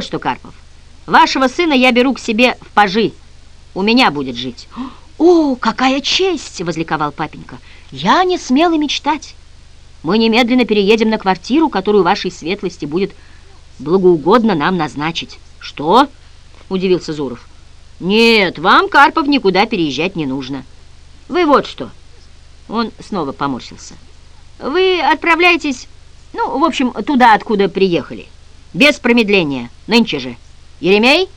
Вот что, Карпов, вашего сына я беру к себе в пажи. У меня будет жить. «О, какая честь!» — возликовал папенька. «Я не смела мечтать. Мы немедленно переедем на квартиру, которую вашей светлости будет благоугодно нам назначить». «Что?» — удивился Зуров. «Нет, вам, Карпов, никуда переезжать не нужно. Вы вот что». Он снова поморщился. «Вы отправляетесь, ну, в общем, туда, откуда приехали. Без промедления, нынче же. Еремей?»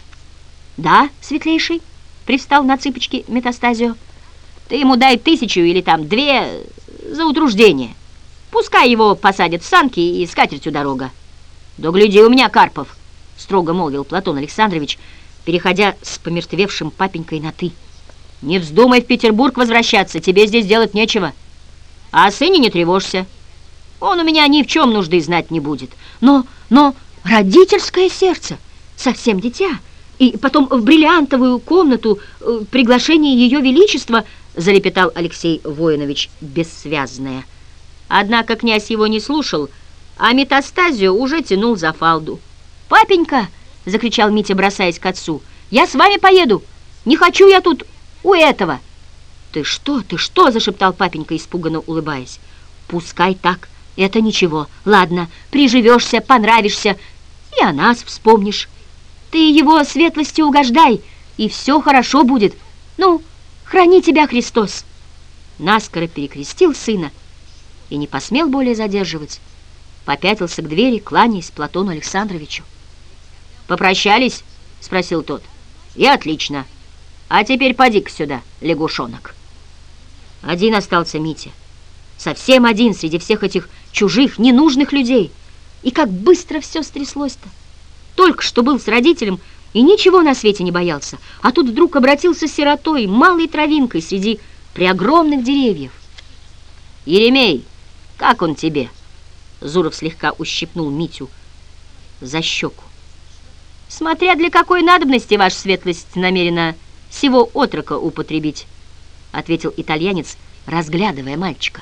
«Да, светлейший», — привстал на цыпочки метастазио. «Ты ему дай тысячу или там две за утруждение. Пускай его посадят в санки и скатертью дорога». «Да гляди у меня, Карпов!» — строго молвил Платон Александрович, переходя с помертвевшим папенькой на «ты». «Не вздумай в Петербург возвращаться, тебе здесь делать нечего. А о сыне не тревожься. Он у меня ни в чем нужды знать не будет. Но, но родительское сердце, совсем дитя, и потом в бриллиантовую комнату э, приглашение Ее Величества, залепетал Алексей Воинович бессвязное. Однако князь его не слушал, а метастазию уже тянул за фалду. «Папенька!» — закричал Митя, бросаясь к отцу. «Я с вами поеду! Не хочу я тут у этого!» «Ты что, ты что?» — зашептал папенька, испуганно улыбаясь. «Пускай так, это ничего. Ладно, приживешься, понравишься, и о нас вспомнишь. Ты его светлости угождай, и все хорошо будет. Ну, храни тебя Христос!» Наскоро перекрестил сына и не посмел более задерживать. Попятился к двери, кланяясь Платону Александровичу. «Попрощались?» — спросил тот. «И отлично. А теперь поди-ка сюда, лягушонок». Один остался Митя. Совсем один среди всех этих чужих, ненужных людей. И как быстро все стряслось-то. Только что был с родителем и ничего на свете не боялся, а тут вдруг обратился сиротой, малой травинкой среди преогромных деревьев. «Еремей, как он тебе?» Зуров слегка ущипнул Митю за щеку. «Смотря для какой надобности ваша светлость намерена всего отрока употребить», ответил итальянец, разглядывая мальчика.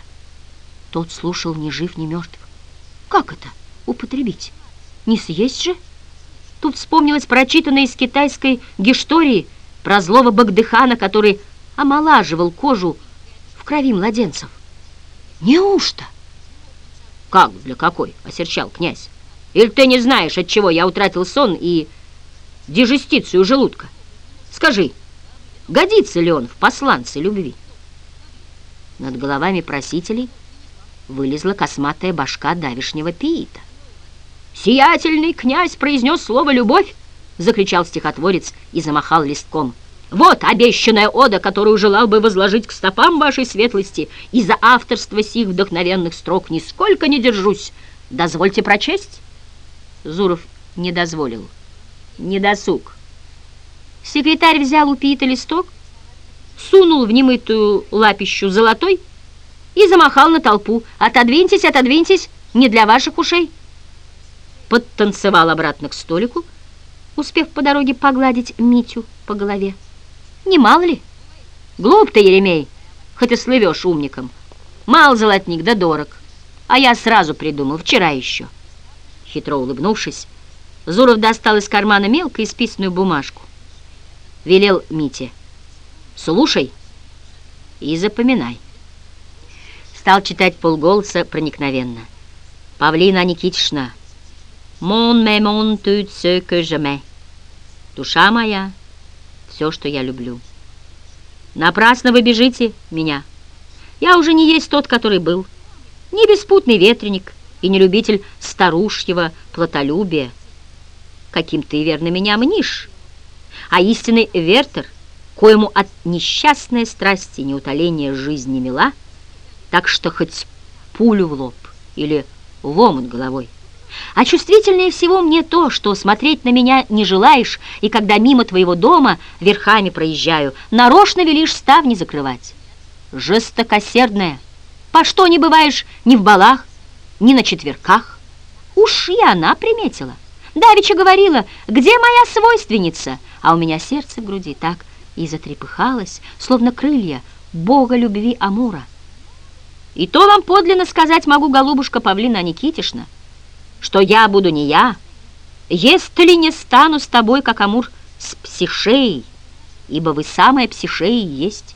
Тот слушал ни жив, ни мертв. «Как это употребить? Не съесть же?» Тут вспомнилось прочитанное из китайской гештории про злого Багдыхана, который омолаживал кожу в крови младенцев. «Неужто?» «Как для какой?» — осерчал князь. «Или ты не знаешь, от чего я утратил сон и дижестицию желудка? Скажи, годится ли он в посланце любви?» Над головами просителей вылезла косматая башка давишнего пиита. «Сиятельный князь произнес слово «любовь», — закричал стихотворец и замахал листком. «Вот обещанная ода, которую желал бы возложить к стопам вашей светлости, и за авторство сих вдохновенных строк нисколько не держусь. Дозвольте прочесть?» Зуров не дозволил. Не досуг. Секретарь взял у Пита листок, сунул в немытую лапищу золотой и замахал на толпу. «Отодвиньтесь, отодвиньтесь, не для ваших ушей!» Подтанцевал обратно к столику, успев по дороге погладить Митю по голове. Не мало ли? Глуп ты, Еремей, хоть и слывешь умником. Мал золотник, да дорог. А я сразу придумал, вчера еще. Хитро улыбнувшись, Зуров достал из кармана мелко исписанную бумажку. Велел Мите. Слушай и запоминай. Стал читать полголоса проникновенно. Павлина Никитична, Mon мемон tout ce que j'aimais. Душа моя, все, что я люблю. Напрасно вы бежите меня. Я уже не есть тот, который был. Не беспутный ветреник и не любитель старушьего плотолюбия. Каким ты верно меня мнишь. А истинный вертер, коему от несчастной страсти неутоления жизни мила, так что хоть пулю в лоб или ломут головой. А чувствительнее всего мне то, что смотреть на меня не желаешь, и когда мимо твоего дома верхами проезжаю, нарочно велишь ставни закрывать. Жестокосердная, по что не бываешь ни в балах, ни на четверках? Уж и она приметила. Давича говорила, где моя свойственница? А у меня сердце в груди так и затрепыхалось, словно крылья бога любви Амура. И то вам подлинно сказать могу, голубушка Павлина Никитишна, что я буду не я, если не стану с тобой, как Амур, с псишеей, ибо вы самая псишея есть».